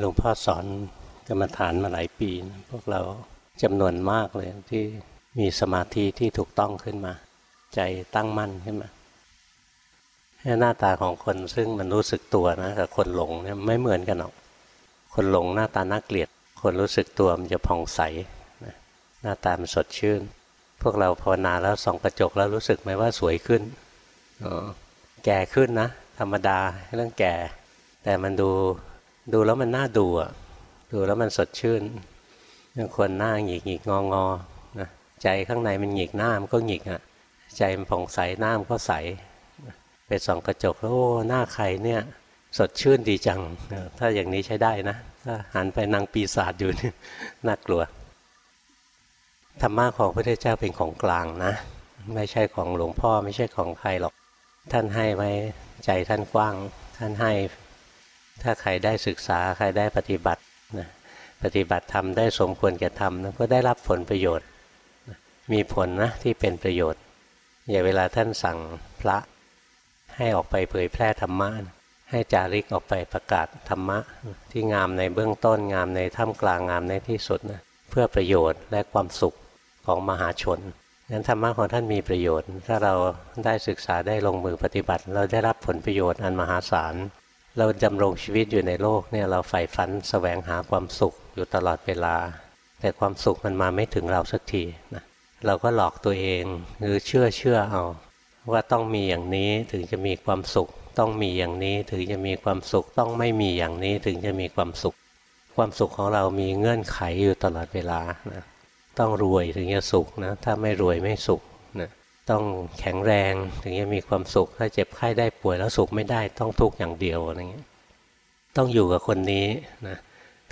หลวงพ่อสอนกรรมฐานมาหลายปี พวกเราจำนวนมากเลยที่มีสมาธิที่ถูกต้องขึ้นมา ใจตั้งมั่นขึ้นมาหน้าตาของคนซึ่งมันรู้สึกตัวนะกับคนหลงเนี่ยไม่เหมือนกันหรอก คนหลงหน้าตาน่าเกลียด คนรู้สึกตัวมันจะผ่องใสหน้าตามันสดชื่น พวกเราภาวนาแล้วส่องกระจกแล้วรู้สึกไหมว่าสวยขึ้นแก่ขึ้นนะ ธรรมดาเรื่องแก่ แต่มันดู ดูแล้วมันน่าดูอะดูแล้วมันสดชื่นบางคนหน้าหงิกหงิกงองอนะใจข้างในมันหงิกหน้ามันก็หงิกอะใจมันผ่องใสหน้ามันก็ใสไปส่องกระจกแล้วโอ้หน้าใครเนี่ย สดชื่นดีจัง ถ้าอย่างนี้ใช้ได้นะถ้าหันไปนางปีศาจอยู่นี่น่ากลัวธรรมะของพระพุทธเจ้าเป็นของกลางนะ ไม่ใช่ของหลวงพ่อไม่ใช่ของใครหรอก ท่านให้ไว้ใจท่านกว้าง ท่านให้ ถ้าใครได้ศึกษาใครได้ปฏิบัตินะปฏิบัติทำได้สมควรแก่ทำนะก็ได้รับผลประโยชน์ มีผลนะที่เป็นประโยชน์ อย่าเวลาท่านสั่งพระให้ออกไปเผยแพร่ธรรมะให้จาริกออกไปประกาศธรรมะ ที่งามในเบื้องต้นงามในท่ามกลางงามในที่สุดนะเพื่อประโยชน์และความสุขของมหาชนนั้นธรรมะของท่านมีประโยชน์ ถ้าเราได้ศึกษาได้ลงมือปฏิบัติ เราได้รับผลประโยชน์อันมหาศาล เราดำรงชีวิตอยู่ในโลกเนี่ยเราใฝ่ฝันสแสวงหาความสุขอยู่ตลอดเวลา แต่ความสุขมันมาไม่ถึงเราสักทีนะเราก็หลอกตัวเองหรือเชื่อเชื่อเอา ว่าต้องมีอย่างนี้ถึงจะมีความสุข ต้องมีอย่างนี้ถึงจะมีความสุข ต้องไม่มีอย่างนี้ถึงจะมีความสุข ความสุขของเรามีเงื่อนไขอยู่ตลอดเวลานะต้องรวยถึงจะสุขนะถ้าไม่รวยไม่สุข ต้องแข็งแรงถึงจะมีความสุข ถ้าเจ็บไข้ได้ป่วยแล้วสุขไม่ได้ต้องทุกข์อย่างเดียวอะไรเงี้ยต้องอยู่กับคนนี้นะ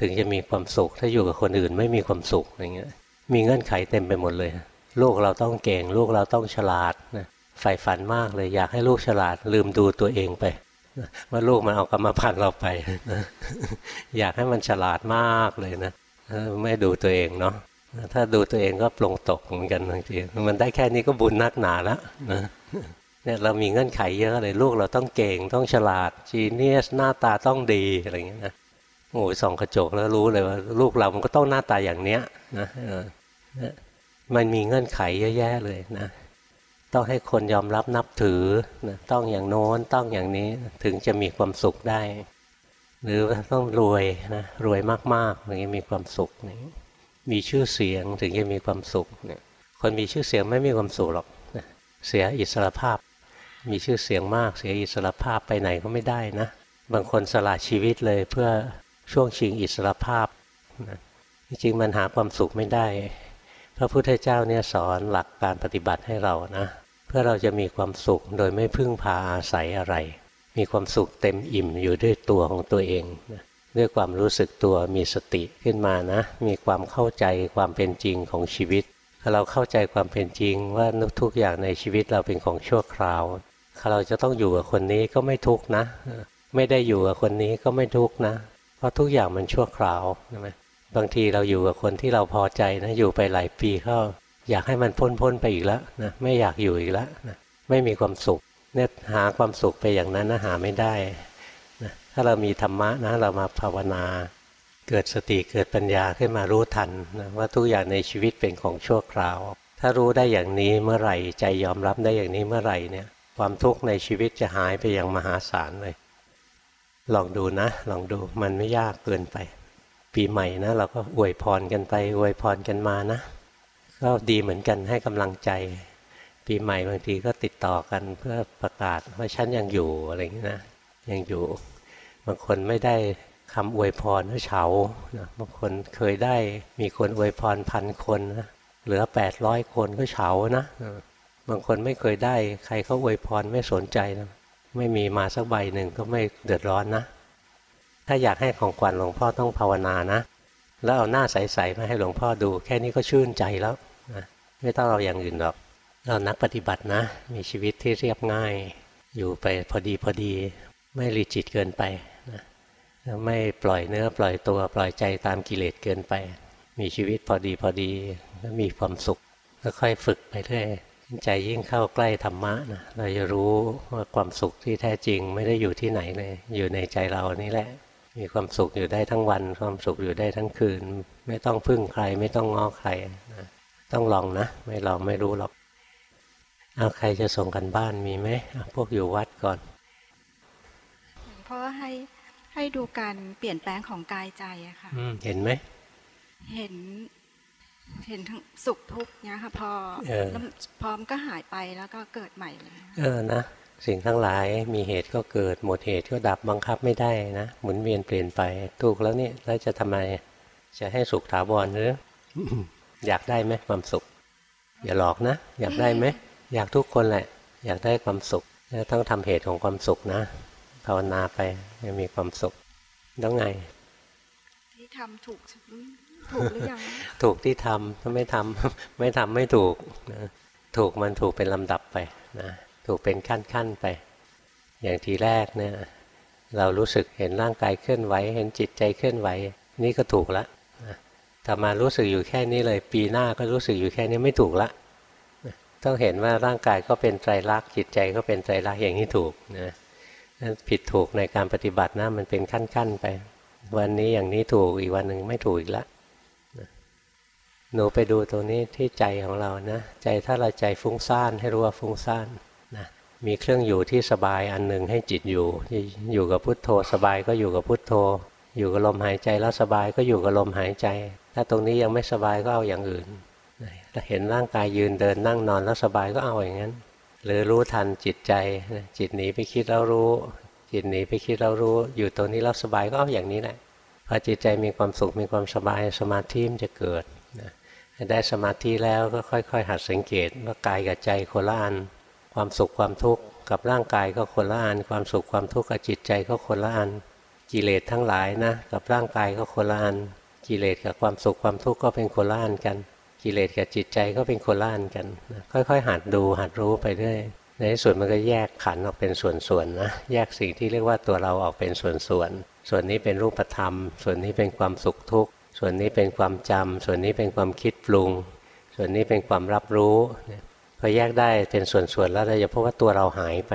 ถึงจะมีความสุข ถ้าอยู่กับคนอื่นไม่มีความสุขอะไรเงี้ยมีเงื่อนไขเต็มไปหมดเลย ลูกเราต้องเก่ง ลูกเราต้องฉลาดนะใฝ่ฝันมากเลยอยากให้ลูกฉลาด ลืมดูตัวเองไปว่าลูกมันเอากรรมพันธุ์เราไปนะอยากให้มันฉลาดมากเลยนะไม่ดูตัวเองเนาะ ถ้าดูตัวเองก็ปลงตกเหมือนกันบางทีมันได้แค่นี้ก็บุญนักหนาแล้วนะเนี่ยเรามีเงื่อนไขเยอะเลยลูกเราต้องเก่งต้องฉลาดจีเนียสหน้าตาต้องดีอะไรอย่างเงี้ยนะโอ้ยส่องกระจกแล้วรู้เลยว่า ลูกเรามันก็ต้องหน้าตาอย่างเนี้ยนะมันมีเงื่อนไขเยอะแยะเลยนะต้องให้คนยอมรับนับถือนะต้องอย่างโน้นต้องอย่างนี้ถึงจะมีความสุขได้ หรือต้องรวยนะรวยมากๆอย่างนี้มีความสุขนี่ มีชื่อเสียงถึงจะมีความสุขเนี่ยคนมีชื่อเสียงไม่มีความสุขหรอกเสียอิสรภาพ มีชื่อเสียงมากเสียอิสรภาพไปไหนก็ไม่ได้นะ บางคนสละชีวิตเลยเพื่อช่วงชิงอิสรภาพนะจริงมันหาความสุขไม่ได้ พระพุทธเจ้าเนี่ยสอนหลักการปฏิบัติให้เรานะเพื่อเราจะมีความสุขโดยไม่พึ่งพาอาศัยอะไร มีความสุขเต็มอิ่มอยู่ด้วยตัวของตัวเองนะ ด้วยความรู้สึกตัวมีสติขึ้นมานะ มีความเข้าใจความเป็นจริงของชีวิตถ้าเราเข้าใจความเป็นจริงว่าทุกอย่างในชีวิตเราเป็นของชั่วคราวถ้าเราจะต้องอยู่กับคนนี้ก็ไม่ทุกนะ ไม่ได้อยู่กับคนนี้ก็ไม่ทุกนะ เพราะทุกอย่างมันชั่วคราวใช่ไหมบางทีเราอยู่กับคนที่เราพอใจนะอยู่ไปหลายปีเขาอยากให้มันพ้นพ้นไปอีกแล้วนะไม่อยากอยู่อีกแล้วนะไม่มีความสุขเนี่ยหาความสุขไปอย่างนั้นนะหาไม่ได้ ถ้าเรามีธรรมะนะเรามาภาวนา เกิดสติเกิดปัญญาขึ้นมารู้ทันนะว่าทุกอย่างในชีวิตเป็นของชั่วคราว ถ้ารู้ได้อย่างนี้เมื่อไหร่ใจยอมรับได้อย่างนี้เมื่อไหร่เนี่ย ความทุกข์ในชีวิตจะหายไปอย่างมหาศาลเลย ลองดูนะ ลองดูมันไม่ยากเกินไป ปีใหม่นะเราก็อวยพรกันไปอวยพรกันมานะก็ดีเหมือนกันให้กำลังใจ ปีใหม่บางทีก็ติดต่อกันเพื่อประกาศว่าฉันยังอยู่อะไรอย่างนี้นะยังอยู่ บางคนไม่ได้คำอวยพรก็เฉาบางคนเคยได้มีคนอวยพรพันคนนะเหลือแปดร้อยคนก็เฉานะบางคนไม่เคยได้ ใครเขาอวยพรไม่สนใจนะไม่มีมาสักใบหนึ่งก็ไม่เดือดร้อนนะ ถ้าอยากให้ของขวัญหลวงพ่อต้องภาวนานะ แล้วเอาหน้าใสๆมาให้หลวงพ่อดู แค่นี้ก็ชื่นใจแล้วนะไม่ต้องเอาอย่างอื่นหรอกเรานักปฏิบัตินะ มีชีวิตที่เรียบง่าย อยู่ไปพอดีพอดี ไม่รีจิตเกินไป ไม่ปล่อยเนื้อปล่อยตัวปล่อยใจตามกิเลสเกินไป มีชีวิตพอดีพอดีแล้วมีความสุขแล้วค่อยฝึกไปเรื่อยใจยิ่งเข้าใกล้ธรรมะนะเราจะรู้ว่าความสุขที่แท้จริงไม่ได้อยู่ที่ไหนเลย อยู่ในใจเรานี่แหละ มีความสุขอยู่ได้ทั้งวัน ความสุขอยู่ได้ทั้งคืน ไม่ต้องพึ่งใครไม่ต้องง้อใครนะต้องลองนะ ไม่ลองไม่รู้หรอกเอาใครจะส่งกันบ้านมีไหมพวกอยู่วัดก่อนเพราะว่าให้ ให้ดูการเปลี่ยนแปลงของกายใจอะค่ะอืมเห็นไหม เห็น เห็นทั้งสุขทุกข์เนี่ยค่ะพอเออแล้วพร้อมก็หายไปแล้วก็เกิดใหม่เลยเออนะสิ่งทั้งหลายมีเหตุก็เกิดหมดเหตุก็ดับบังคับไม่ได้นะหมุนเวียนเปลี่ยนไปถูกแล้วนี่แล้วจะทำไมจะให้สุขถาวรหรือ อยากได้ไหมความสุข อย่าหลอกนะ อยากได้ไหมอยากทุกคนแหละ อยากได้ความสุขแล้วต้องทำเหตุของความสุขนะ ภาวนาไปจะมีความสุขแล้วไง ที่ทำถูกถูกหรือยังถูกที่ทำถ้าไม่ทำไม่ทำไม่ถูกนะถูกมันถูกเป็นลำดับไปนะถูกเป็นขั้นขั้นๆไป อย่างทีแรกเนี่ย เรารู้สึกเห็นร่างกายเคลื่อนไหว เห็นจิตใจเคลื่อนไหว นี่ก็ถูกละนะแต่มารู้สึกอยู่แค่นี้เลย ปีหน้าก็รู้สึกอยู่แค่นี้ไม่ถูกละนะต้องเห็นว่าร่างกายก็เป็นไตรลักษณ์จิตใจก็เป็นไตรลักษณ์อย่างนี้ถูกนะนั่น ผิดถูกในการปฏิบัตินะมันเป็นขั้นขั้นๆไป วันนี้อย่างนี้ถูกอีกวันหนึ่งไม่ถูกอีกละหนูไปดูตรงนี้ที่ใจของเรานะ ใจถ้าเราใจฟุ้งซ่านให้รู้ว่าฟุ้งซ่านนะมีเครื่องอยู่ที่สบายอันหนึ่งให้จิตอยู่ อยู่กับพุทโธสบายก็อยู่กับพุทโธ อยู่กับลมหายใจแล้วสบายก็อยู่กับลมหายใจ ถ้าตรงนี้ยังไม่สบายก็เอาอย่างอื่นถ้าเห็นร่างกายยืนเดินนั่งนอนแล้วสบายก็เอาอย่างนั้น หรือรู้ทันจิตใจจิตหนีไปคิดแล้วรู้ จิตหนีไปคิดแล้วรู้ อยู่ตรงนี้แล้วสบายก็เอาอย่างนี้แหละพอจิตใจมีความสุขมีความสบายสมาธิมันจะเกิดนะได้สมาธิแล้วก็ค่อย ๆ หัดสังเกตว่ากายกับใจคนละอันความสุขความทุกข์กับร่างกายก็คนละอันความสุขความทุกข์กับจิตใจก็คนละอันกิเลสทั้งหลายนะกับร่างกายก็คนละอันกิเลสกับความสุขความทุกข์ก็เป็นคนละอันกัน กิเลสกับจิตใจก็เป็นคนละอันกัน ค่อยๆ หัดดูหัดรู้ไปเรื่อยในที่สุดมันก็แยกขันออกเป็นส่วนๆนะแยกสิ่งที่เรียกว่าตัวเราออกเป็นส่วนๆส่วนนี้เป็นรูปธรรม ส่วนนี้เป็นความสุขทุกข์ ส่วนนี้เป็นความจำส่วนนี้เป็นความคิดปรุง ส่วนนี้เป็นความรับรู้พอแยกได้เป็นส่วนๆแล้วเราจะพบว่าตัวเราหายไป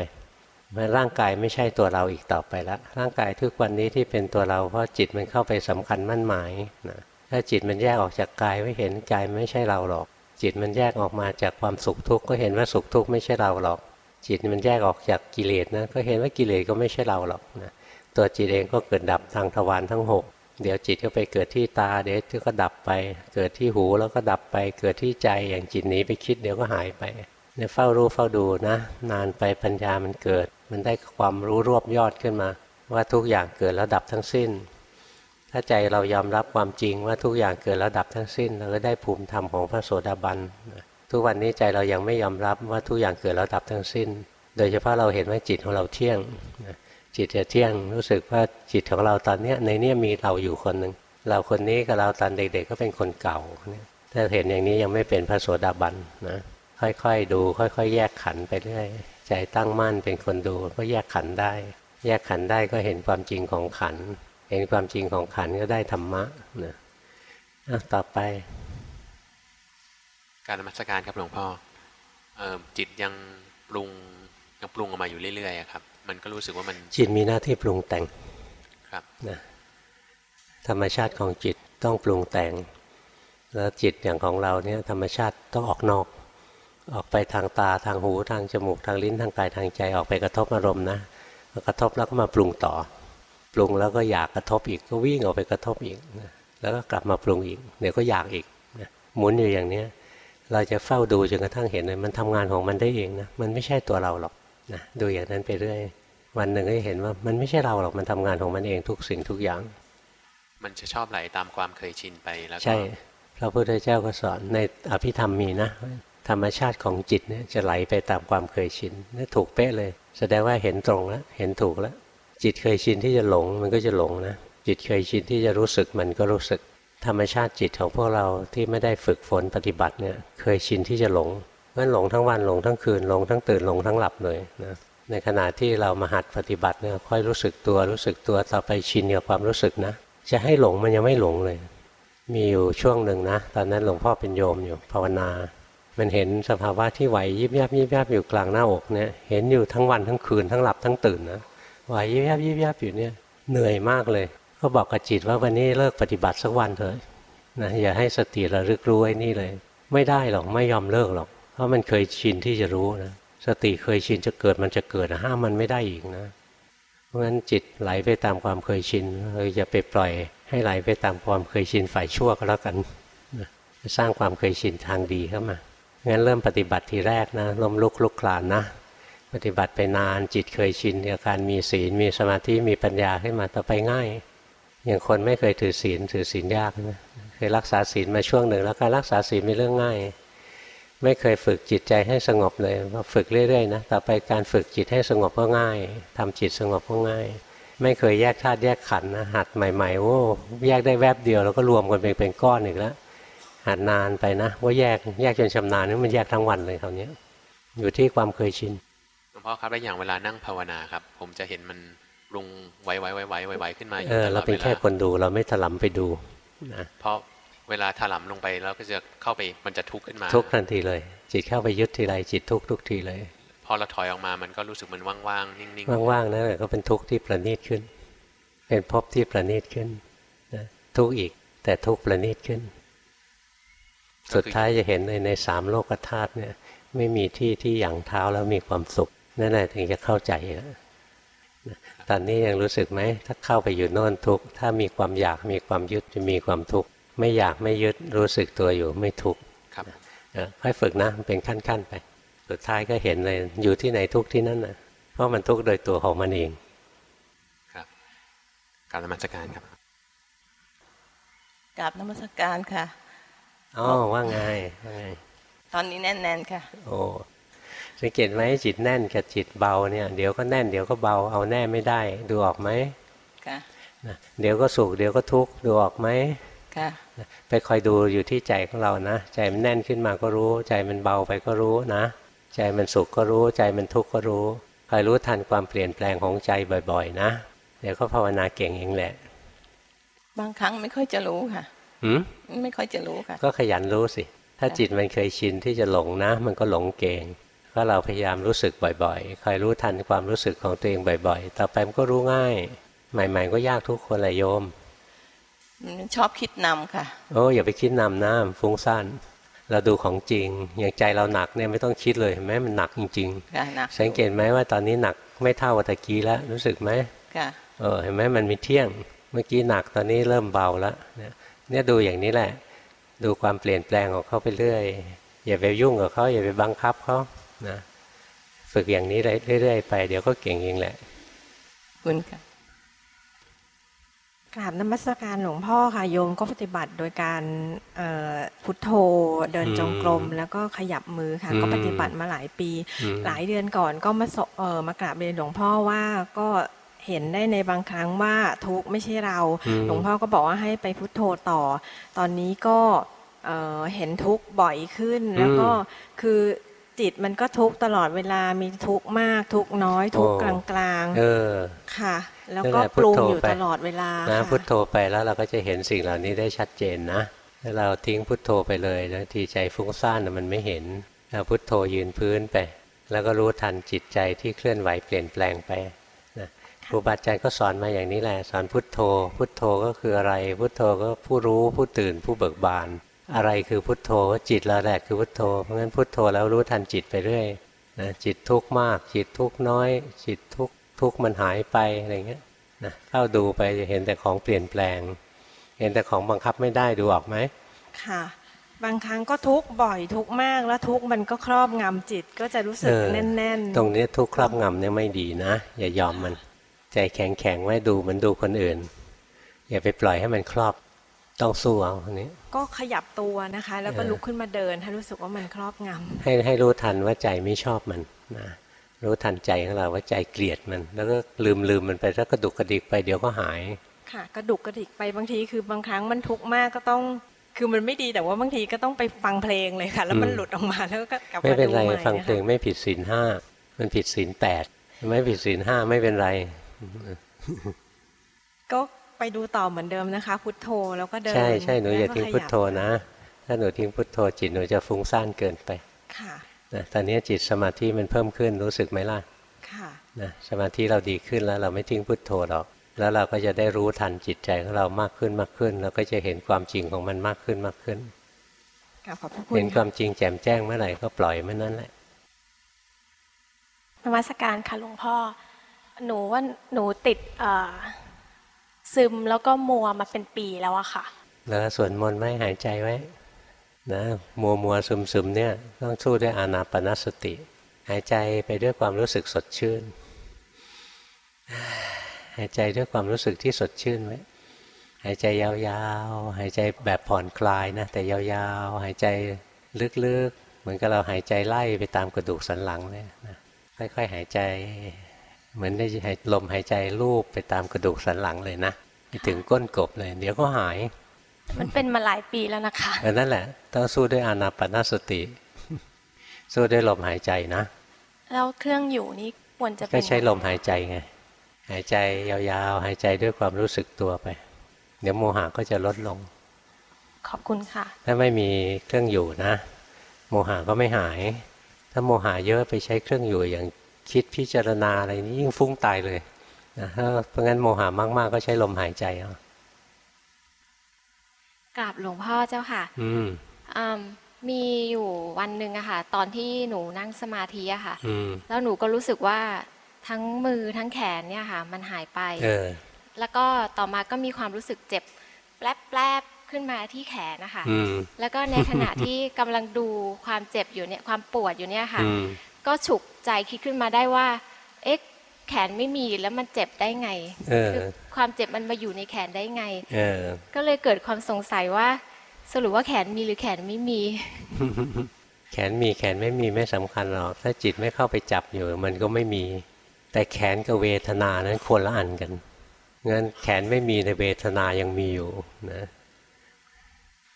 ร่างกายไม่ใช่ตัวเราอีกต่อไปละร่างกายทุกวันนี้ที่เป็นตัวเราเพราะจิตมันเข้าไปสำคัญมั่นหมายนะ ถ้าจิตมันแยกออกจากกายไม่เห็นกายไม่ใช่เราหรอก จิตมันแยกออกมาจากความสุขทุกข์ก็เห็นว่าสุขทุกข์ไม่ใช่เราหรอก จิตมันแยกออกจากกิเลสนะก็เห็นว่ากิเลสก็ไม่ใช่เราหรอกนะตัวจิตเองก็เกิดดับทางทวารทั้งหกเดี๋ยวจิตก็ไปเกิดที่ตาเดี๋ยวก็ดับไป เกิดที่หูแล้วก็ดับไป เกิดที่ใจอย่างจิตหนีไปคิดเดี๋ยวก็หายไปเนี่ยเฝ้ารู้เฝ้าดูนะ นานไปปัญญามันเกิด มันได้ความรู้รวบยอดขึ้นมา ว่าทุกอย่างเกิดแล้วดับทั้งสิ้น ถ้าใจเรายอมรับความจริงว่าทุกอย่างเกิดแล้วดับทั้งสิ้น เราก็ได้ภูมิธรรมของพระโสดาบันทุกวันนี้ใจเรายังไม่ยอมรับว่าทุกอย่างเกิดแล้วดับทั้งสิ้น โดยเฉพาะเราเห็นว่าจิตของเราเที่ยง จิตจะเที่ยงรู้สึกว่าจิตของเราตอนนี้ในนี้มีเราอยู่คนหนึ่งเราคนนี้กับเราตอนเด็กๆก็เป็นคนเก่าถ้าเห็นอย่างนี้ยังไม่เป็นพระโสดาบันนะค่อยๆ ดู ค่อย ๆ แยกขันไปเรื่อยใจตั้งมั่นเป็นคนดูก็แยกขันได้ แยกขันได้ก็เห็นความจริงของขัน เห็นความจริงของขันธ์ก็ได้ธรรมะนะอะต่อไป การนมัสการครับหลวงพ่อเออจิตยังปรุงยังปรุงออกมาอยู่เรื่อยๆอะครับ มันก็รู้สึกว่ามันจิตมีหน้าที่ปรุงแต่งครับนะธรรมชาติของจิตต้องปรุงแต่ง แล้วจิตอย่างของเราเนี่ยธรรมชาติต้องออกนอก ออกไปทางตาทางหูทางจมูกทางลิ้นทางกายทางใจออกไปกระทบอารมณ์นะพอกระทบแล้วก็มาปรุงต่อ ปรุงแล้วก็อยากกระทบอีกก็วิ่งออกไปกระทบอีกนะแล้วก็กลับมาปรุงอีกเดี๋ยวก็อยากอีกนะหมุนอยู่อย่างเนี้ยเราจะเฝ้าดูจนกระทั่งเห็นเลยมันทำงานของมันได้เองนะมันไม่ใช่ตัวเราหรอกนะดูอย่างนั้นไปเรื่อยวันหนึ่งก็จะเห็นว่ามันไม่ใช่เราหรอกมันทำงานของมันเองทุกสิ่งทุกอย่าง มันจะชอบไหลตามความเคยชินไปแล้วก็ใช่พระพุทธเจ้าก็สอนในอภิธรรมมีนะ ธรรมชาติของจิตเนี่ยจะไหลไปตามความเคยชินนี่ถูกเป๊ะเลย แสดงว่าเห็นตรงแล้วเห็นถูกแล้ว จิตเคยชินที่จะหลงมันก็จะหลงนะ จิตเคยชินที่จะรู้สึกมันก็รู้สึก ธรรมชาติจิตของพวกเราที่ไม่ได้ฝึกฝนปฏิบัติเนี่ยเคยชินที่จะหลงงั้นหลงทั้งวันหลงทั้งคืนหลงทั้งตื่นหลงทั้งหลับเลยนะในขณะที่เรามาหัดปฏิบัติเนี่ยค่อยรู้สึกตัวรู้สึกตัวต่อไปชินกับความรู้สึกนะจะให้หลงมันยังไม่หลงเลย มีอยู่ช่วงหนึ่งนะ ตอนนั้นหลวงพ่อเป็นโยมอยู่ภาวนา มันเห็นสภาวะที่ไหวยิบยับยิบยับอยู่กลางหน้าอกเนี่ยเห็นอยู่ทั้งวันทั้งคืนทั้งหลับทั้งตื่นนะ ไหวยิบยับยิบยับอยู่เนี่ยเหนื่อยมากเลย ก็บอกกับจิตว่าวันนี้เลิกปฏิบัติสักวันเถอะนะอย่าให้สติระลึกรู้ไอ้นี่เลย ไม่ได้หรอกไม่ยอมเลิกหรอก เพราะมันเคยชินที่จะรู้นะสติเคยชินจะเกิดมันจะเกิดห้ามมันไม่ได้อีกนะ เพราะฉะนั้นจิตไหลไปตามความเคยชินเราอย่าไปปล่อย ให้ไหลไปตามความเคยชินฝ่ายชั่วก็แล้วกันสร้างความเคยชินทางดีเข้ามางั้นเริ่มปฏิบัติทีแรกนะล้มลุกลุกคลานนะ ปฏิบัติไปนานจิตเคยชินกับการมีศีลมีสมาธิมีปัญญาขึ้นมาต่อไปง่าย อย่างคนไม่เคยถือศีลถือศีลยากเคยรักษาศีลมาช่วงหนึ่ง แล้วการรักษาศีลเป็นเรื่องง่าย ไม่เคยฝึกจิตใจให้สงบเลยพอฝึกเรื่อยๆนะต่อไปการฝึกจิตให้สงบก็ง่ายทำจิตสงบก็ง่าย ไม่เคยแยกธาตุแยกขันธ์นะหัดใหม่ๆโอ้แยกได้แวบเดียวแล้วก็รวมกันเป็นเป็นก้อนอีกแล้วหัดนานไปนะว่าแยกแยกจนชำนาญนี่มันแยกทั้งวันเลยคราวนี้อยู่ที่ความเคยชิน หลวงพ่อครับแล้วอย่างเวลานั่งภาวนาครับ ผมจะเห็นมันปรุงไหวไหวไหวไหวไหวไหวขึ้นมาอยู่เออตลเราอดเป็นเวแค่ลาคนดูเราไม่ถลำไปดูนะเพราะเวลาถลำลงไปแล้วก็จะเข้าไปมันจะทุกข์ขึ้นมา ทุกทันทีเลย จิตเข้าไปยึดทีไรจิตทุกทุกทีเลย พอเราถอยออกมามันก็รู้สึกมันว่างๆนิ่งว่างๆนั่นแหละก็เป็นทุกข์ที่ประณีตขึ้น เป็นภพที่ประณีตขึ้นนะทุกข์อีกแต่ทุกข์ประณีตขึ้น สุดท้ายจะเห็นในในสามโลกธาตุเนี่ย ไม่มีที่ที่หยั่งเท้าแล้วมีความสุข นั่นแหละถึงจะเข้าใจแล้วนะตอนนี้ยังรู้สึกไหมถ้าเข้าไปอยู่โน่นทุกข์ถ้ามีความอยากมีความยึดจะมีความทุกข์ไม่อยากไม่ยึดรู้สึกตัวอยู่ไม่ทุกข์ๆครับเออค่อยฝึกนะมันเป็นขั้นๆไป สุดท้ายก็เห็นเลยอยู่ที่ไหนทุกข์ที่นั่นนะเพราะมันทุกข์โดยตัวของมันเองครับการนมัสการครับกราบนมัสการค่ะอ๋อว่าไงว่าไง ตอนนี้แน่นๆค่ะ โอ้ สังเกตไหมจิตแน่นกับจิตเบาเนี่ยเดี๋ยวก็แน่นเดี๋ยวก็เบาเอาแน่ไม่ได้ ดูออกไหมค่ะนะเดี๋ยวก็สุขเดี๋ยวก็ทุกข์ดูออกไหมค่ะนะไปคอยดูอยู่ที่ใจของเรานะ ใจมันแน่นขึ้นมาก็รู้ ใจมันเบาไปก็รู้นะ ใจมันสุขก็รู้ ใจมันทุกข์ก็รู้คอยรู้ทันความเปลี่ยนแปลงของใจบ่อย ๆ นะเดี๋ยวก็ภาวนาเก่งเองแหละ บางครั้งไม่ค่อยจะรู้ค่ะหืมไม่ค่อยจะรู้ค่ะ ก็ขยันรู้สิ ถ้าจิตมันเคยชินที่จะหลงนะ มันก็หลงเก่ง ก็เราพยายามรู้สึกบ่อยๆคอยรู้ทันความรู้สึกของตัวเองบ่อยๆ ต่อไปมันก็รู้ง่าย ใหม่ ๆ ก็ยากทุกคนแหละโยม ชอบคิดนำค่ะ โอ้อย่าไปคิดนำนะมันฟุ้งซ่านเราดูของจริง อย่างใจเราหนักเนี่ยไม่ต้องคิดเลยเห็นไหมมันหนักจริงค่ะหนักๆสังเกตไหมว่าตอนนี้หนักไม่เท่าวัตะกี้แล้วรู้สึกไหมค่ะเออเห็นไหมมันมีเที่ยง เมื่อกี้หนักตอนนี้เริ่มเบาแล้วเนี่ยเนี่ยดูอย่างนี้แหละ ดูความเปลี่ยนแปลงของเขาไปเรื่อยอย่าไปยุ่งกับเขาอย่าไปบังคับเขา นะฝึกอย่างนี้เรื่อยๆไป เดี๋ยวก็เก่งเองแหละคุณค่ะกราบนมัสการหลวงพ่อค่ะโยมก็ปฏิบัติโดยการเอ่อพุทโธเดินอืมจงกรม แล้วก็ขยับมือค่ะอืมก็ปฏิบัติมาหลายปีอืมหลายเดือนก่อนก็มาสเอ่อมากราบเรียนหลวงพ่อว่าก็เห็นได้ในบางครั้งว่าทุกข์ไม่ใช่เราอืมหลวงพ่อก็บอกว่าให้ไปพุทโธต่อ ตอนนี้ก็เอ่อเห็นทุกข์บ่อยขึ้น แล้วก็คือ จิตมันก็ทุกข์ตลอดเวลามีทุกข์มากทุกข์น้อยทุกข์กลางเออๆค่ะ แล้วนั่นก็แหละปรุงพุทโธอยู่ไปตลอดเวลานะค่ะพุทโธไปแล้วเราก็จะเห็นสิ่งเหล่านี้ได้ชัดเจนนะถ้าเราทิ้งพุทโธไปเลยนะทีใจฟุ้งซ่านน่ะมันไม่เห็นเราพุทโธยืนพื้นไป แล้วก็รู้ทันจิตใจที่เคลื่อนไหวเปลี่ยนแปลงไปนะครูบาอาจารย์ก็สอนมาอย่างนี้แหละสอนพุทโธ พุทโธก็คืออะไร พุทโธก็ผู้รู้ผู้ตื่นผู้เบิกบาน อะไรคือพุทโธจิตเราแหละคือพุทโธ เพราะงั้นพุทโธแล้วรู้ทันจิตไปเรื่อยนะจิตทุกข์มาก จิตทุกข์น้อย จิตทุกข์ทุกข์มันหายไปอะไรเงี้ยนะเข้าดูไปจะเห็นแต่ของเปลี่ยนแปลง เห็นแต่ของบังคับไม่ได้ดูออกไหมค่ะ บางครั้งก็ทุกข์บ่อยทุกข์มากแล้วทุกข์มันก็ครอบงำจิตก็จะรู้สึกเออแน่นตรงนี้ทุกข์ครอบงำเนี่ยไม่ดีนะ อย่ายอมมัน ใจแข็งแข็งๆไว้ดูเหมันดูคนอื่น อย่าไปปล่อยให้มันครอบ ต้องสู้เอาอันนี้ๆก็ขยับตัวนะคะ แล้วก็เออลุกขึ้นมาเดิน ถ้ารู้สึกว่ามันครอบงให้ให้รู้ทันว่าใจไม่ชอบมันนะรู้ทันใจของเราว่าใจเกลียดมัน แล้วก็ลืมลืมมันไปแล้วก็ดุกกระดิกไปเดี๋ยวก็หายำค่ะ กระดุกกระดิกไปบางทีคือบางครั้งมันทุกข์มากก็ต้องคือมันไม่ดีแต่ว่าบางทีก็ต้องไปฟังเพลงเลยค่ะ แล้วมันอืมหลุดออกมาแล้วก็กลับไม่มาเป็นดูไรใหม่ฟังเพลงนะคะไม่ผิดศีลห้ามันผิดศีลแปดไม่ผิดศีลห้าไม่เป็นไร ก็ ไปดูต่อเหมือนเดิมนะคะ พุทโธแล้วก็เดินใช่ใช่หนูอย่าแล้วก็ทิ้งขพุทยับโธนะ ถ้าหนูทิ้งพุทโธจิตหนูจะฟุ้งซ่านเกินไปค่ะนะตอนนี้จิตสมาธิมันเพิ่มขึ้นรู้สึกไหมล่ะค่ะนะสมาธิเราดีขึ้นแล้วเราไม่ทิ้งพุทโธหรอก แล้วเราก็จะได้รู้ทันจิตใจของเรามากขึ้นมากขึ้นแล้วก็จะเห็นความจริงของมันมากขึ้นมากขึ้นกราบขอบพระคุณเห็นควาค่ะมจริงแจ่มแจ้งเมื่อไหร่ก็ปล่อยเมื่อนั้นแหละนมัสการค่ะหลวงพ่อ หนูว่าหนูติดเอ่อ ซึมแล้วก็มัวมาเป็นปีแล้วอะค่ะ แล้วสวดมนต์ไม่หายใจไว้นะมัวมัวซึมซึมเนี่ยต้องสู้ด้วยอานาปนสติ หายใจไปด้วยความรู้สึกสดชื่น หายใจด้วยความรู้สึกที่สดชื่นไว้หายใจยาวๆ หายใจแบบผ่อนคลายนะแต่ยาวๆ หายใจลึกๆ เหมือนกับเราหายใจไล่ไปตามกระดูกสันหลังเลยนะค่อยๆหายใจ เหมือนได้หายลมหายใจลูบไปตามกระดูกสันหลังเลยนะไปถึงก้นกบเลย เดี๋ยวก็หาย มันเป็นมาหลายปีแล้วนะคะเออนั่นแหละ ต้องสู้ด้วยอานาปนสติ สู้ด้วยลมหายใจนะแล้วเครื่องอยู่นี่ควรจะเป็ก็นใช้ลมหายใจไงหายใจยาวๆ หายใจด้วยความรู้สึกตัวไป เดี๋ยวโมหะก็จะลดลง ขอบคุณค่ะ ถ้าไม่มีเครื่องอยู่นะ โมหะก็ไม่หาย ถ้าโมหะเยอะไปใช้เครื่องอยู่อย่าง คิดพิจารณาอะไรนี้ยิ่งฟุ้งตายเลยนะถ้าเพราะงั้นโมหะมาก ๆ ก็ใช้ลมหายใจเอากราบหลวงพ่อเจ้าค่ะ อืมอืมมีอยู่วันหนึ่งอะค่ะ ตอนที่หนูนั่งสมาธิอะค่ะอืมแล้วหนูก็รู้สึกว่าทั้งมือทั้งแขนเนี่ยค่ะ มันหายไปเออแล้วก็ต่อมาก็มีความรู้สึกเจ็บแปลบๆขึ้นมาที่แขนนะคะอืมแล้วก็ในขณะที่กำลังดูความเจ็บอยู่เนี่ยความปวดอยู่เนี่ยค่ะอืม ก็ฉุกใจคิดขึ้นมาได้ว่า เอ๊ะแขนไม่มีแล้วมันเจ็บได้ไงเออคือความเจ็บมันมาอยู่ในแขนได้ไงเออก็เลยเกิดความสงสัยว่า สรุปว่าแขนมีหรือแขนไม่มี แขนมีแขนไม่มีไม่สำคัญหรอก ถ้าจิตไม่เข้าไปจับอยู่มันก็ไม่มี แต่แขนกับเวทนานั้นคนละอันกันงั้นแขนไม่มีในเวทนายังมีอยู่นะ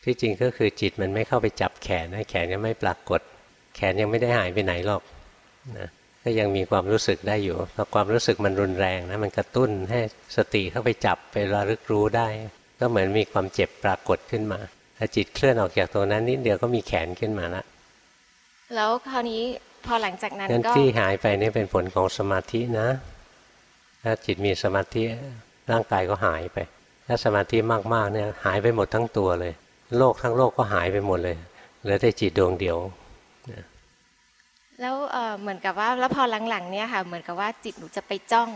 ที่จริงก็คือจิตมันไม่เข้าไปจับแขนนะแขนยังไม่ปรากฏ แขนยังไม่ได้หายไปไหนหรอก นะก็ยังมีความรู้สึกได้อยู่พอความรู้สึกมันรุนแรงนะมันกระตุ้นให้สติเข้าไปจับไประลึกรู้ได้ ก็เหมือนมีความเจ็บปรากฏขึ้นมาถ้าจิตเคลื่อนออกจากตรงนั้นนิดเดียวก็มีแขนขึ้นมาละแล้วคราวนี้พอหลังจากนั้นงั้นก็ที่หายไปนี่เป็นผลของสมาธินะ ถ้าจิตมีสมาธิร่างกายก็หายไป ถ้าสมาธิมากๆเนี่ยหายไปหมดทั้งตัวเลย โลกทั้งโลกก็หายไปหมดเลยเหลือแต่จิตดวงเดียว แล้วเอ่อเหมือนกับว่าแล้วพอหลังๆเนี่ยค่ะ เหมือนกับว่าจิตหนูจะไปจ้อง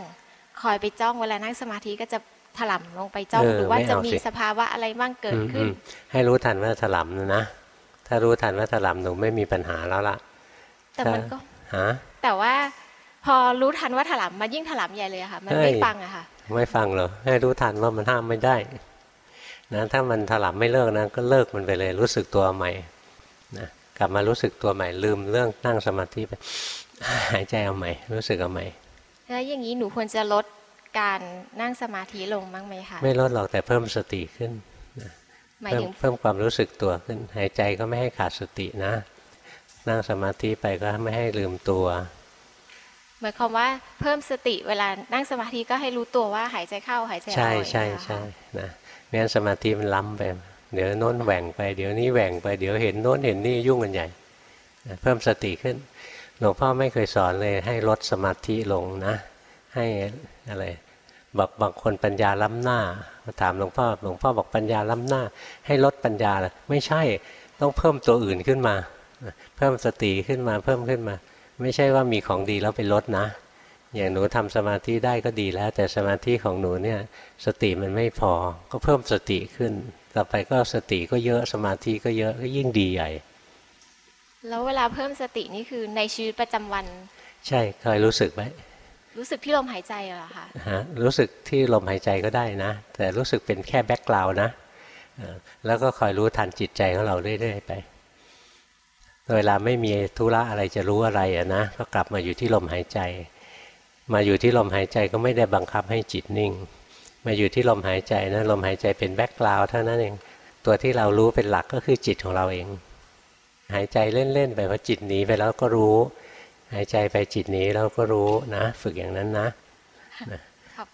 คอยไปจ้องเวลานั่งสมาธิก็จะถลำลงไปจ้องเออหรือว่าไม่จะเอามีสิสภาวะอะไรบ้างเกิดขึ้นอืมๆให้รู้ทันว่าถลำนะนะถ้ารู้ทันว่าถลำหนูไม่มีปัญหาแล้วล่ะ แต่มันก็ฮะแต่ว่าพอรู้ทันว่าถลำมายิ่งถลำใหญ่เลยอะค่ะ มันเฮ้ไม่ยฟังอะค่ะ ไม่ฟังเหรอให้รู้ทันว่ามันห้ามไม่ได้นะถ้ามันถลำไม่เลิกนะก็เลิกมันไปเลยรู้สึกตัวใหม่นะ กลับมารู้สึกตัวใหม่ลืมเรื่องนั่งสมาธิไปหายใจเอาใหม่ รู้สึกเอาใหม่แล้วอย่างนี้หนูควรจะลดการนั่งสมาธิลงบ้างไหมคะไม่ลดหรอกแต่เพิ่มสติขึ้นหมายเพิ่มถึงเพิ่มความรู้สึกตัวขึ้น หายใจก็ไม่ให้ขาดสตินะ นั่งสมาธิไปก็ไม่ให้ลืมตัวหมายความว่าเพิ่มสติเวลานั่งสมาธิก็ให้รู้ตัวว่าหายใจเข้าหายใจออกใช่ใช่อย่างเงี้ยใช่ค่ะนะไม่งั้นสมาธิมันล้ำไป เดี๋ยวโน้นแหว่งไปเดี๋ยวนี้แหว่งไปเดี๋ยวเห็นโน้นเห็นนี่ยุ่งกันใหญ่เพิ่มสติขึ้นหลวงพ่อไม่เคยสอนเลยให้ลดสมาธิลงนะ ให้อะไรบอกบางคนปัญญาล้ำหน้ามาถามหลวงพ่อหลวงพ่อบอกปัญญาล้ำหน้า ให้ลดปัญญาเหรอไม่ใช่ต้องเพิ่มตัวอื่นขึ้นมา เพิ่มสติขึ้นมาเพิ่มขึ้นมา ไม่ใช่ว่ามีของดีแล้วไปลดนะ อย่างหนูทำสมาธิได้ก็ดีแล้ว แต่สมาธิของหนูเนี่ยสติมันไม่พอก็เพิ่มสติขึ้น ต่อไปก็สติก็เยอะสมาธิก็เยอะก็ยิ่งดีใหญ่ แล้วเวลาเพิ่มสตินี่คือในชีวิตประจำวัน ใช่เคยรู้สึกไหมรู้สึกที่ลมหายใจเหรอคะฮะรู้สึกที่ลมหายใจก็ได้นะ แต่รู้สึกเป็นแค่แบ็กกราวน์นะเออแล้วก็คอยรู้ทันจิตใจของเราเรื่อยๆไปเวลาไม่มีธุระอะไรจะรู้อะไรอะนะก็กลับมาอยู่ที่ลมหายใจ มาอยู่ที่ลมหายใจก็ไม่ได้บังคับให้จิตนิ่ง มาอยู่ที่ลมหายใจนะลมหายใจเป็นแบ็กกราวด์เท่านั้นเอง ตัวที่เรารู้เป็นหลักก็คือจิตของเราเอง หายใจเล่นๆไปพอจิตหนีไปแล้วก็รู้ หายใจไปจิตหนีแล้วก็รู้นะ ฝึกอย่างนั้นนะครับ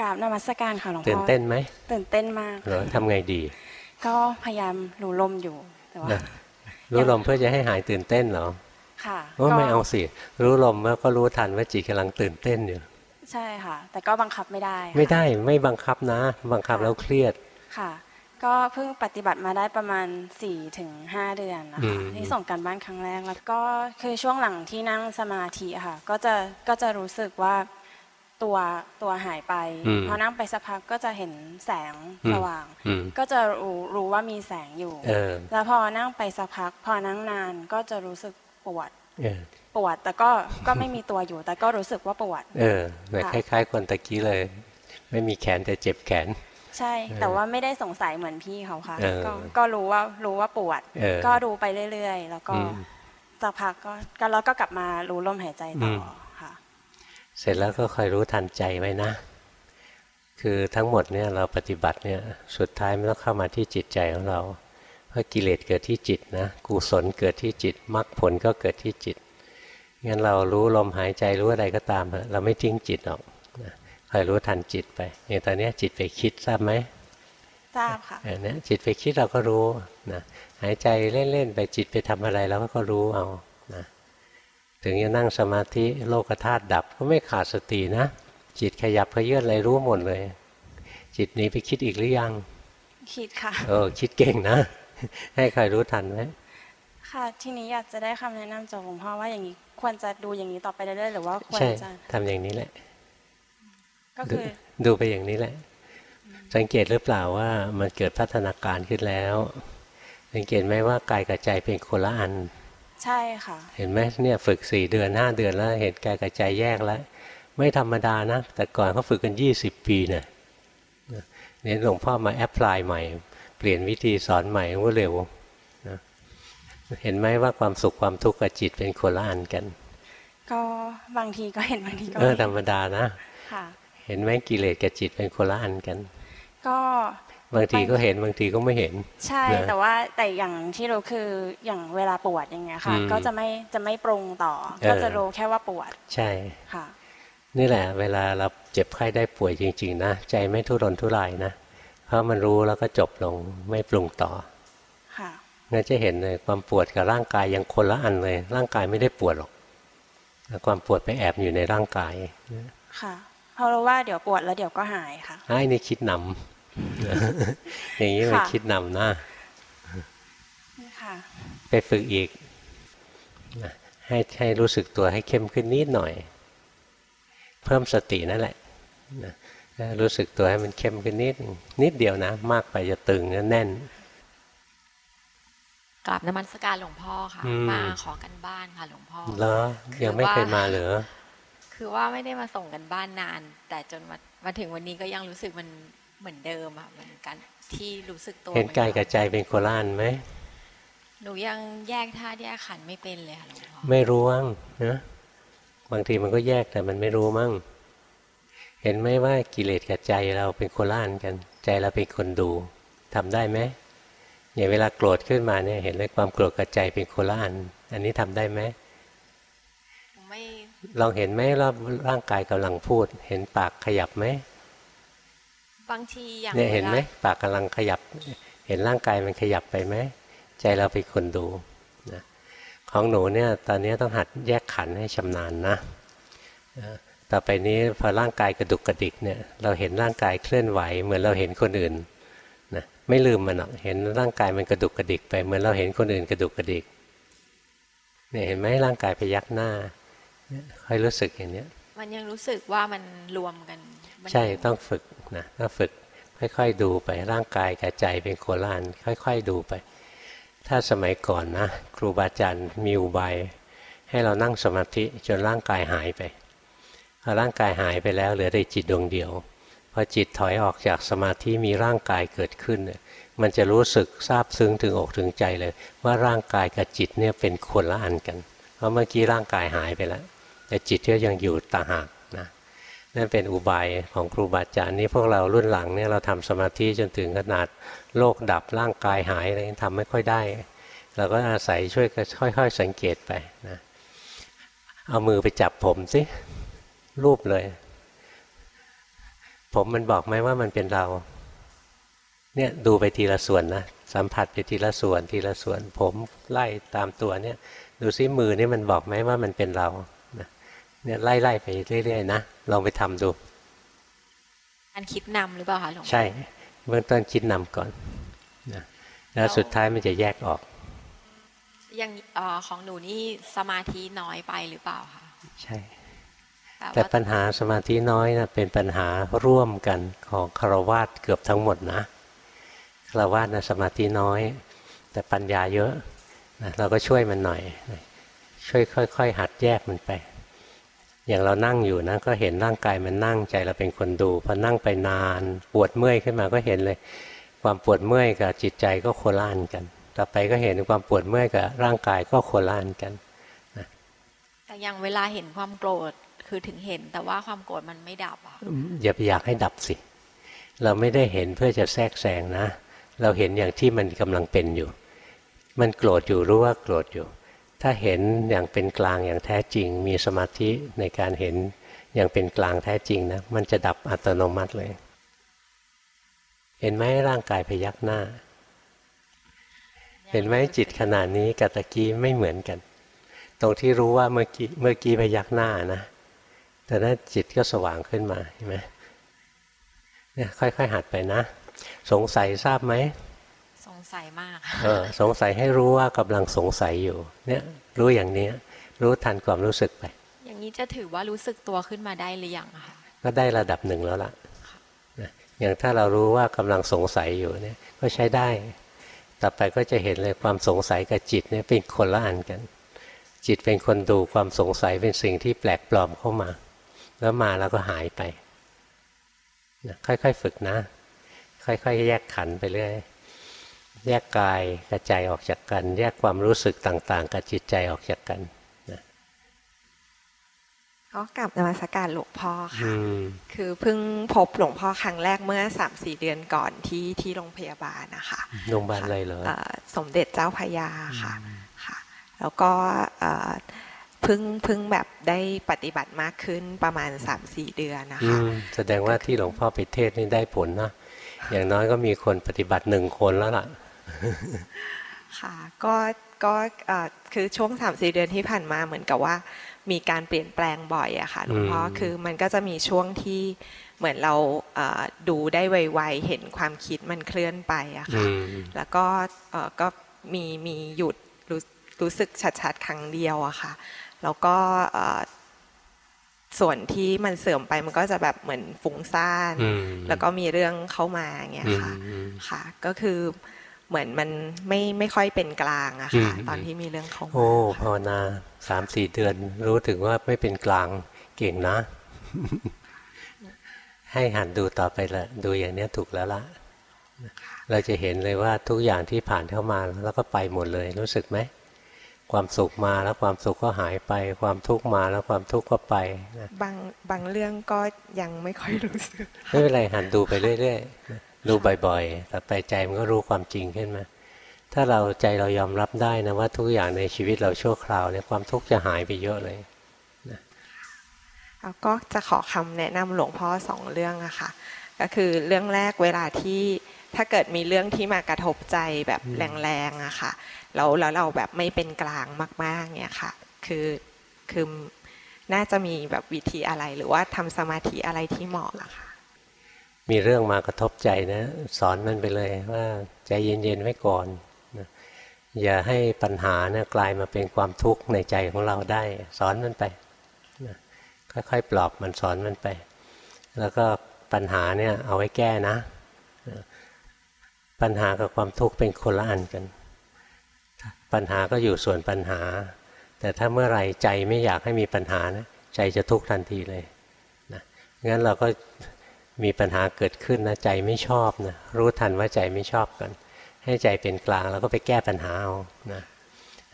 กราบนมัสการค่ะหลวงพ่อตื่นเต้นไหมตื่นเต้นมากเหรอทำไงดี ก็พยายามรู้ลมอยู่แต่ว่านะรู้ลมเพื่อจะให้หายตื่นเต้นเหรอค่ะโอ้ก็ไม่เอาสิรู้ลมแล้วก็รู้ทันว่าจิตกำลังตื่นเต้นอยู่ ใช่ค่ะ แต่ก็บังคับไม่ได้ค่ะไม่ได้ไม่บังคับนะ บังคับแล้วเครียดค่ะ ก็เพิ่งปฏิบัติมาได้ประมาณ4ี่ถึงห้าเดือนนะอืคะมที่ส่งการบ้านครั้งแรกแล้วก็คือช่วงหลังที่นั่งสมาธิอะค่ะ ก็จะก็จะรู้สึกว่าตัวตัวหายไปอืมพอนั่งไปสักพักก็จะเห็นแสงอืมสว่างอืมก็จะรู้รู้ว่ามีแสงอยู่เออแล้วพอนั่งไปสักพัก พอนั่งนานก็จะรู้สึกปวดเออ ปวด แต่ก็ก็ไม่มีตัวอยู่ แต่ก็รู้สึกว่าปวด เออแบบคค่ะล้ายๆ คนตะกี้เลย ไม่มีแขนแต่เจ็บแขน ใช่ แต่ว่าไม่ได้สงสัยเหมือนพี่เขาค่ะเออก็ก็รู้ว่ารู้ว่าปวดเออก็ดูไปเรื่อยๆ แล้วก็อืมสักพักก็ก็แล้วก็กลับมารู้ลมหายใจต่ออมค่ะ เสร็จแล้วก็คอยรู้ทันใจไว้นะคือทั้งหมดเนี่ยเราปฏิบัติเนี่ยสุดท้ายมันต้องเข้ามาที่จิตใจของเรา เพราะกิเลสเกิดที่จิตนะกุศลเกิดที่จิตมรรคผลก็เกิดที่จิต งั้นเรารู้ลมหายใจรู้อะไรก็ตามเถอะเราไม่ทิ้งจิตหรอกนะคอยรู้ทันจิตไปอย่างตอนเนี้ยจิตไปคิดทราบไหมทราบค่ะเออเนี่ยจิตไปคิดเราก็รู้นะหายใจเล่นๆไปจิตไปทำอะไรเราก็รู้เอานะถึงจะนั่งสมาธิโลกธาตุดับก็ไม่ขาดสตินะ จิตขยับเขยื่อนอะไรรู้หมดเลย จิตหนี้ไปคิดอีกหรือยัง คิดค่ะ เออคิดเก่งนะ ให้ใครรู้ทันไหมค่ะทีนี้อยากจะได้คำแนะนำจากหลวงพ่อว่าอย่างนี้ ควรจะดูอย่างนี้ต่อไปเรื่อยๆหรือว่าควรใช่จะทำอย่างนี้แหละ ก็ดูคือดูไปอย่างนี้แหละ สังเกตหรือเปล่าว่ามันเกิดพัฒนาการขึ้นแล้ว สังเกตไหมว่ากายกับใจเป็นคนละอัน ใช่ค่ะ เห็นไหมเนี่ยฝึกสี่เดือนห้าเดือนแล้ว เห็นกายกับใจแยกแล้ว ไม่ธรรมดานะ แต่ก่อนเขาฝึกกันยี่สิบปีเนี่ยเนี่ยหลวงพ่อมาแอพพลายใหม่ เปลี่ยนวิธีสอนใหม่ก็เร็วนะ เห็นไหมว่าความสุขความทุกข์กับจิตเป็นคนละอันกัน ก็บางทีก็เห็นบางทีก็เออไม่ธรรมดานะค่ะ เห็นไหมกิเลสกับจิตเป็นคนละอันกัน ก็บางทีก็เห็นบางทีก็ไม่เห็น ใช่นะแต่ว่าแต่อย่างที่รู้คืออย่างเวลาปวดอย่างเงี้ยค่ะอืมก็จะไม่จะไม่ปรุงต่อเออก็จะรู้แค่ว่าปวด ใช่ค่ะ นี่แหละ เวลาเราเจ็บไข้ได้ป่วยจริง ๆ นะใจไม่ทุรนทุรายนะเพราะมันรู้แล้วก็จบลงไม่ปรุงต่อค่ะ งั้นจะเห็นเลยความปวดกับร่างกายยังคนละอันเลย ร่างกายไม่ได้ปวดหรอกแต่ความปวดไปแอบอยู่ในร่างกายค่ะ เพราะรู้ว่าเดี๋ยวปวดแล้วเดี๋ยวก็หายค่ะไอ้นี่คิดนำอย่างนี้มันค่ะคิดนำนะค่ะไปฝึกอีกนะให้ให้รู้สึกตัวให้เข้มขึ้นนิดหน่อย เพิ่มสตินั่นแหละนะรู้สึกตัวให้มันเข้มขึ้นนิดนิดเดียวนะ มากไปจะตึงแน่น กราบนมัสการหลวงพ่อค่ะอืมมาขอกันบ้านค่ะ หลวงพ่อแล้วคือยังไม่ว่าเคยมาเหรอคือว่าไม่ได้มาส่งกันบ้านนาน แต่จนมามาถึงวันนี้ก็ยังรู้สึกมันเหมือนเดิมอะเหมือนกันที่รู้สึกตัวเห็นกายกับใจเป็นโคละอันไหมหนูยังแยกธาตุแยกขันธ์ไม่เป็นเลยค่ะหลวงพ่อไม่รู้มั้งนะบางทีมันก็แยกแต่มันไม่รู้มั้งเห็นไหมว่ากิเลสกับใจเราเป็นโคละอันกัน ใจเราเป็นคนดูทำได้ไหม อย่างเวลาโกรธขึ้นมาเนี่ยเห็นเลยความโกรธกับใจเป็นโคละอัน อันนี้ทำได้ไหมหนูไม่ลองเห็นไหมว่าร่างกายกำลังพูด เห็นปากขยับไหมบางทีอย่างเนี่ยเห็นไหมวลาปากกำลังขยับ เห็นร่างกายมันขยับไปไหมใจเราเป็นคนดูนะของหนูเนี่ยตอนนี้ต้องหัดแยกขันธ์ให้ชำนาญนะเอ่อต่อไปนี้พอร่างกายกระดุกกระดิกเนี่ยเราเห็นร่างกายเคลื่อนไหว เหมือนเราเห็นคนอื่นนะ ไม่ลืมมันหรอกเห็นร่างกายมันกระดุกกระดิกไปเหมือนเราเห็นคนอื่นกระดุกกระดิกเนี่ยเห็นไหมร่างกายพยักหน้าเนี่ยค่อยรู้สึกอย่างเนี้ย มันยังรู้สึกว่ามันรวมกันมัน ใช่ต้องฝึกนะต้องฝึกค่อยๆดูไปร่างกายกับใจเป็นโคลานค่อย ๆดูไป ถ้าสมัยก่อนนะ ครูบาอาจารย์มีอุบายให้เรานั่งสมาธิจนร่างกายหายไปพอร่างกายหายไปแล้วเหลือแต่จิตดวงเดียว พอจิตถอยออกจากสมาธิมีร่างกายเกิดขึ้นเนี่ยมันจะรู้สึกซาบซึ้งถึงอกถึงใจเลย ว่าร่างกายกับจิตเนี่ยเป็นคนละอันกัน เพราะเมื่อกี้ร่างกายหายไปแล้ว แต่จิตก็ยังอยู่ต่างหากนะนั่นเป็นอุบายของครูบาอาจารย์นี่พวกเรารุ่นหลังเนี่ยเราทำสมาธิจนถึงขนาดโลกดับร่างกายหายอะไรทำไม่ค่อยได้ เราก็อาศัยช่วยค่อย ๆ สังเกตไปนะเอามือไปจับผมสิรูปเลย ผมมันบอกไหมว่ามันเป็นเรา เนี่ยดูไปทีละส่วนนะสัมผัสไปทีละส่วนทีละส่วน ผมไล่ตามตัวเนี่ย ดูซิมือนี่มันบอกไหมว่ามันเป็นเรานะเนี่ยไล่ๆไปเรื่อยๆนะลองไปทำดูการคิดนำหรือเปล่าคะหลวงพ่อใช่เบื้องต้นคิดนำก่อนนะแล้วสุดท้ายมันจะแยกออก อย่างเอ่อของหนูนี่สมาธิน้อยไปหรือเปล่าคะใช่ แบบแต่ว่าปัญหาสมาธิน้อยนะเป็นปัญหาร่วมกันของคารวาสเกือบทั้งหมดนะคารวาสนะสมาธิน้อย แต่ปัญญาเยอะนะเราก็ช่วยมันหน่อยนะช่วยค่อย ๆ หัดแยกมันไป อย่างเรานั่งอยู่นะก็เห็นร่างกายมันนั่งใจเราเป็นคนดูพอนั่งไปนานปวดเมื่อยขึ้นมาก็เห็นเลย ความปวดเมื่อยกับจิตใจก็โคล่านกัน ต่อไปก็เห็นความปวดเมื่อยกับร่างกายก็โคล่านกันแต่อย่างเวลาเห็นความโกรธ คือถึงเห็นแต่ว่าความโกรธมันไม่ดับอะอย่าไปอยากให้ดับสิ เราไม่ได้เห็นเพื่อจะแทรกแซงนะ เราเห็นอย่างที่มันกำลังเป็นอยู่ มันโกรธอยู่รู้ว่าโกรธอยู่ ถ้าเห็นอย่างเป็นกลางอย่างแท้จริง มีสมาธิในการเห็นอย่างเป็นกลางแท้จริงนะมันจะดับอัตโนมัติเลย เห็นไหมร่างกายพยักหน้า เห็นไหมจิตขนาดนี้กับตะกี้ไม่เหมือนกัน ตรงที่รู้ว่าเมื่อกี้เมื่อกี้พยักหน้านะ แต่นั้นจิตก็สว่างขึ้นมาเห็นไหมเนี่ยค่อย ๆ หัดไปนะ สงสัยทราบไหม สงสัยมากเออสงสัยให้รู้ว่ากำลังสงสัยอยู่ เนี่ยรู้อย่างเนี้ยรู้ทันความรู้สึกไป อย่างนี้จะถือว่ารู้สึกตัวขึ้นมาได้หรือยังอะคะก็ได้ระดับหนึ่งแล้วล่ะนะอย่างถ้าเรารู้ว่ากำลังสงสัยอยู่เนี่ยก็ใช้ได้ ต่อไปก็จะเห็นเลยความสงสัยกับจิตเนี่ยเป็นคนละอันกัน จิตเป็นคนดูความสงสัยเป็นสิ่งที่แปลกปลอมเข้ามา แล้วมาแล้วก็หายไปนะค่อยๆฝึกนะ ค่อยๆ แยกขันธ์ไปเรื่อยแยกกายกับใจออกจากกัน แยกความรู้สึกต่าง ๆ กับจิตใจออกจากกันก็กลับนมัสการหลวงพ่ออืค่ะมคือเพิ่งพบหลวงพ่อครั้งแรกเมื่อสามสี่เดือนก่อนที่ที่โรงพยาบาลนะคะโรงพยาบาลอะไรเหรอเอ่อสมเด็จเจ้าพระยาค่ะค่ะ แล้วก็ เอ่อเพิ่งเพิ่งแบบได้ปฏิบัติมากขึ้นประมาณสามสี่เดือนนะอืคะมแสดงว่าที่หลวงพ่อไปเทศน์นี่ได้ผลนะอย่างน้อยก็มีคนปฏิบัติหนึ่งคนแล้วล่ะ ค่ะ ก็ก็เอ่อคือช่วงสามสี่เดือนที่ผ่านมาเหมือนกับว่า มีการเปลี่ยนแปลงบ่อยอะค่ะหลวงพ่ออมคือมันก็จะมีช่วงที่เหมือนเราเอ่อดูได้ไวๆเห็นความคิดมันเคลื่อนไปอะอืค่ะมแล้วก็เอ่อก็มีมีหยุดรู้รู้สึกชัดๆ ครั้งเดียวอะค่ะ แล้วก็เอ่อส่วนที่มันเสื่อมไปมันก็จะแบบเหมือนฟุ้งซ่านอืมแล้วก็มีเรื่องเข้ามาอย่างเงี้ยอืมค่ะอืมค่ะ ก็คือเหมือนมันไม่ไม่ค่อยเป็นกลางอะค่ะอืมตอนที่มีเรื่องเข้ามาโอ้ภาวนาสามสี่เดือน รู้ถึงว่าไม่เป็นกลางเก่งนะ ให้หันดูต่อไปละดูอย่างเนี้ยถูกแล้วละเราจะเห็นเลยว่าทุกอย่างที่ผ่านเข้ามาแล้วก็ไปหมดเลยรู้สึกไหม ความสุขมาแล้วความสุขก็หายไป ความทุกข์มาแล้วความทุกข์ก็ไปนะบางบางเรื่องก็ยังไม่ค่อยรู้สึกไม่เป็นไรหันดูไปเรื่อยๆนะดูบ่อยๆแต่ไปใจมันก็รู้ความจริงขึ้นมาถ้าเราใจเรายอมรับได้นะว่าทุกอย่างในชีวิตเราชั่วคราวเนี่ยความทุกข์จะหายไปเยอะเลยแล้วก็จะขอคำแนะนำหลวงพ่อสองเรื่องอะค่ะ ก็คือเรื่องแรกเวลาที่ถ้าเกิดมีเรื่องที่มากระทบใจแบบแรงๆอะค่ะ แล้วแล้วเราแบบไม่เป็นกลางมากๆเนี่ยค่ะคือคือน่าจะมีแบบวิธีอะไรหรือว่าทำสมาธิอะไรที่เหมาะอะค่ะมีเรื่องมากระทบใจนะ สอนมันไปเลยว่าใจเย็นๆไว้ก่อนนะอย่าให้ปัญหาเนี่ยกลายมาเป็นความทุกข์ในใจของเราได้ สอนมันไปนะค่อยๆปลอบมันสอนมันไป แล้วก็ปัญหาเนี่ยเอาไว้แก้นะ ปัญหากับความทุกข์เป็นคนละอันกัน ปัญหาก็อยู่ส่วนปัญหา แต่ถ้าเมื่อไรใจไม่อยากให้มีปัญหานะใจจะทุกข์ทันทีเลยนะงั้นเราก็มีปัญหาเกิดขึ้นนะใจไม่ชอบนะรู้ทันว่าใจไม่ชอบกันให้ใจเป็นกลางแล้วก็ไปแก้ปัญหาเอานะ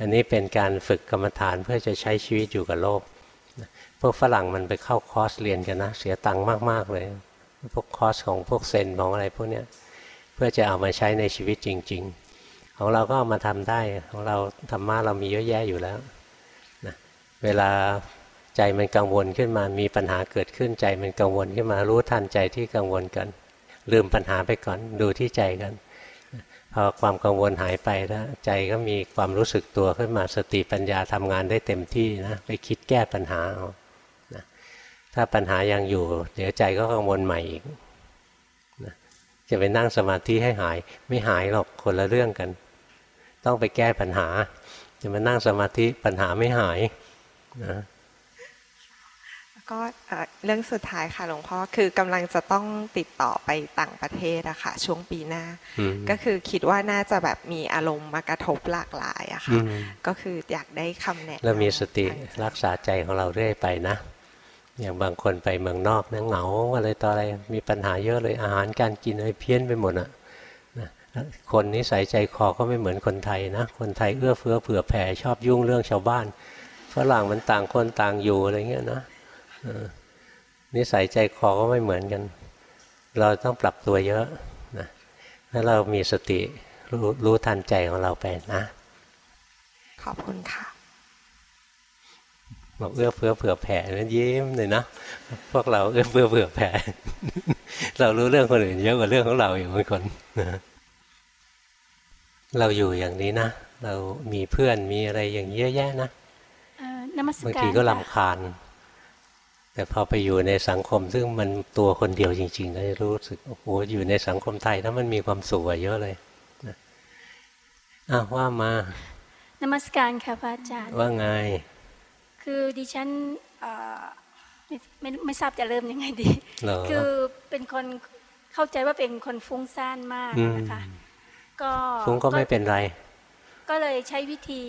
อันนี้เป็นการฝึกกรรมฐานเพื่อจะใช้ชีวิตอยู่กับโลกนะพวกฝรั่งมันไปเข้าคอร์สเรียนกันนะ เสียตังค์มาก ๆ เลย พวกคอร์สของพวกเซนของอะไรพวกเนี้ยเพื่อจะเอามาใช้ในชีวิตจริง ๆ ของเราก็เอามาทำได้ของเราธรรมะเรามีเยอะแยะอยู่แล้วนะเวลาใจมันกังวลขึ้นมา มีปัญหาเกิดขึ้นใจมันกังวลขึ้นมารู้ทันใจที่กังวลกัน ลืมปัญหาไปก่อนดูที่ใจกัน พอความกังวลหายไปแล้วใจก็มีความรู้สึกตัวขึ้นมาสติปัญญาทำงานได้เต็มที่นะไปคิดแก้ปัญหาเอานะถ้าปัญหายังอยู่ เดี๋ยวใจก็กังวลใหม่อีกนะจะไปนั่งสมาธิให้หายไม่หายหรอกคนละเรื่องกัน ต้องไปแก้ปัญหาจะมานั่งสมาธิปัญหาไม่หายนะก็เรื่องสุดท้ายค่ะหลวงพ่อคือกำลังจะต้องติดต่อไปต่างประเทศอะค่ะ ช่วงปีหน้า ก็คือคิดว่าน่าจะแบบมีอารมณ์มากระทบหลากหลายอะค่ะ ก็คืออยากได้คำแนะนำเรามีสติรักษาใจของเราเรื่อยไปนะ อย่างบางคนไปเมืองนอกเนี่ยเหงาอะไรต่ออะไรมีปัญหาเยอะเลยอาหารการกินอะไรเพี้ยนไปหมดอะนะ คนนิสัยใจคอก็ไม่เหมือนคนไทยนะ คนไทยเอื้อเฟื้อเผื่อแผ่ชอบยุ่งเรื่องชาวบ้านฝรั่งมันต่างคนต่างอยู่อะไรเงี้ยนะนิสัยใจคอก็ไม่เหมือนกัน เราต้องปรับตัวเยอะนะถ้าเรามีสติรู้รู้ทันใจของเราไปนะ ขอบคุณค่ะบอกเอื้อเฟื้อเผื่อแผ่นั้นยิ้มเลยนะพวกเราเอื้อเฟื้อเผื่อแผ่ เรารู้เรื่องคนอื่นเยอะกว่าเรื่องของเราอยู่บางคนนะ เราอยู่อย่างนี้นะ เรามีเพื่อนมีอะไรอย่างเยอะแยะนะบางทีก็ลำคาญ แต่พอไปอยู่ในสังคม ซึ่งมันตัวคนเดียวจริงๆก็จะรู้สึกโอ้โหอยู่ในสังคมไทยแล้วมันมีความสุขเยอะเลยนะอ้าวว่ามานมัสการค่ะพระอาจารย์ ว่าไง คือดิฉันไม่ไม่ไม่ทราบจะเริ่มยังไงดี คือเป็นคนเข้าใจว่าเป็นคนฟุ้งซ่านมากนะคะ ก็ฟุ้งก็ไม่เป็นไร ก็เลยใช้วิธี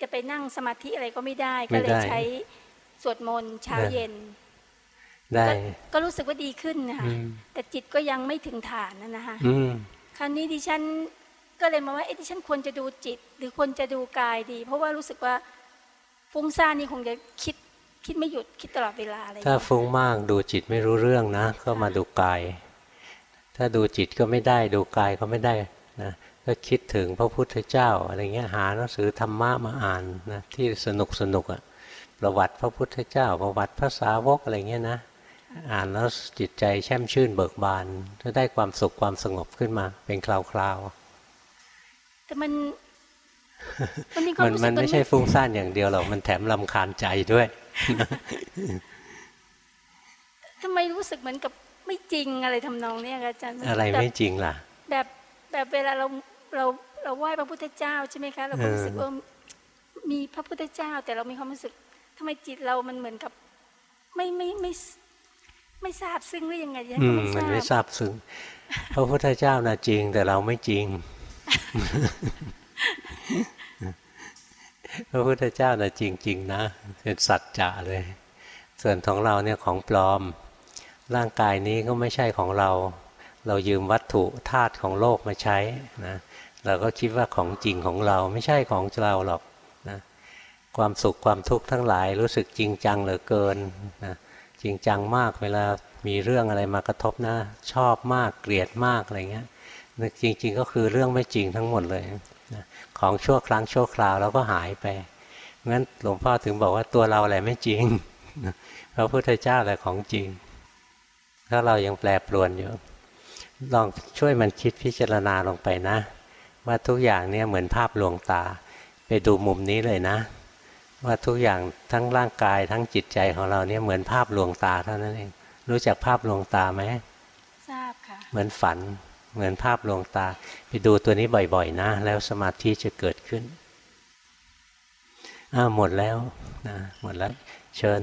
จะไปนั่งสมาธิอะไรก็ไม่ได้ ก็เลยใช้สวดมนต์เช้าเย็น ได้ก็รู้สึกว่าดีขึ้นนะคะแต่จิตก็ยังไม่ถึงฐานนะนะคะคราวนี้ดิฉันก็เลยมาว่าเอ๊ะดิฉันควรจะดูจิต หรือควรจะดูกายดี เพราะว่ารู้สึกว่าฟุ้งซ่านนี่คงจะคิดคิดไม่หยุดคิดตลอดเวลาอะไรถ้าฟุ้งมากดูจิตไม่รู้เรื่องนะ ก็มาดูกาย ถ้าดูจิตก็ไม่ได้ดูกายก็ไม่ได้ นะก็คิดถึงพระพุทธเจ้าอะไรเงี้ยหาหนังสือธรรมะมาอ่านนะที่สนุกสนุกอะ่ะประวัติพระพุทธเจ้า ประวัติพระสาวกอะไรเงี้ยนะอ่านแล้วจิตใจแช่มชื่นเบิกบานจะได้ความสุขความสงบขึ้นมา เป็นคราวๆแต่มันมันมันไม่ใช่ฟุ้งซ่านอย่างเดียวหรอกมันแถมลำคาญใจด้วยทำไมรู้สึกเหมือนกับไม่จริงอะไรทำนองนี้อาจารย์อะไรไม่จริงล่ะ แบบ แบบเวลาเราเราเราไหว้พระพุทธเจ้าใช่ไหมคะ เราก็รู้สึกว่ามีพระพุทธเจ้า แต่เรามีความรู้สึกทำไมจิตเรามันเหมือนกับ ไม่ไม่ไม่ไม่ทราบซึ้งหรือยังไงยังไม่ทราบมันไม่ทราบซึ้งพระพุทธเจ้าน่ะจริง แต่เราไม่จริง พระพุทธเจ้าน่ะจริงๆนะเป็นสัจจะเลย ส่วนของเราเนี่ยของปลอม ร่างกายนี้ก็ไม่ใช่ของเรา เรายืมวัตถุธาตุของโลกมาใช้นะเราก็คิดว่าของจริงของเราไม่ใช่ของเราหรอกความสุขความทุกข์ทั้งหลายรู้สึกจริงจังเหลือเกินนะจริงจังมากเวลามีเรื่องอะไรมากระทบนะ ชอบมากเกลียดมากอะไรเงี้ยจริง ๆ ก็คือเรื่องไม่จริงทั้งหมดเลยนะของชั่วครั้งชั่วคราวแล้วก็หายไปงั้นหลวงพ่อถึงบอกว่าตัวเราอะไรไม่จริงพระพุทธเจ้าแหละของจริง ถ้าเรายังแปรปรวนอยู่ ลองช่วยมันคิดพิจารณาลงไปนะ ว่าทุกอย่างเนี่ยเหมือนภาพลวงตา ไปดูมุมนี้เลยนะ ว่าทุกอย่างทั้งร่างกายทั้งจิตใจของเราเนี่ยเหมือนภาพลวงตาเท่านั้นเองรู้จักภาพลวงตาไหมทราบค่ะเหมือนฝัน เหมือนภาพลวงตา ไปดูตัวนี้บ่อยๆ นะ แล้วสมาธิจะเกิดขึ้นอ้าหมดแล้วนะหมดแล้ว เชิญ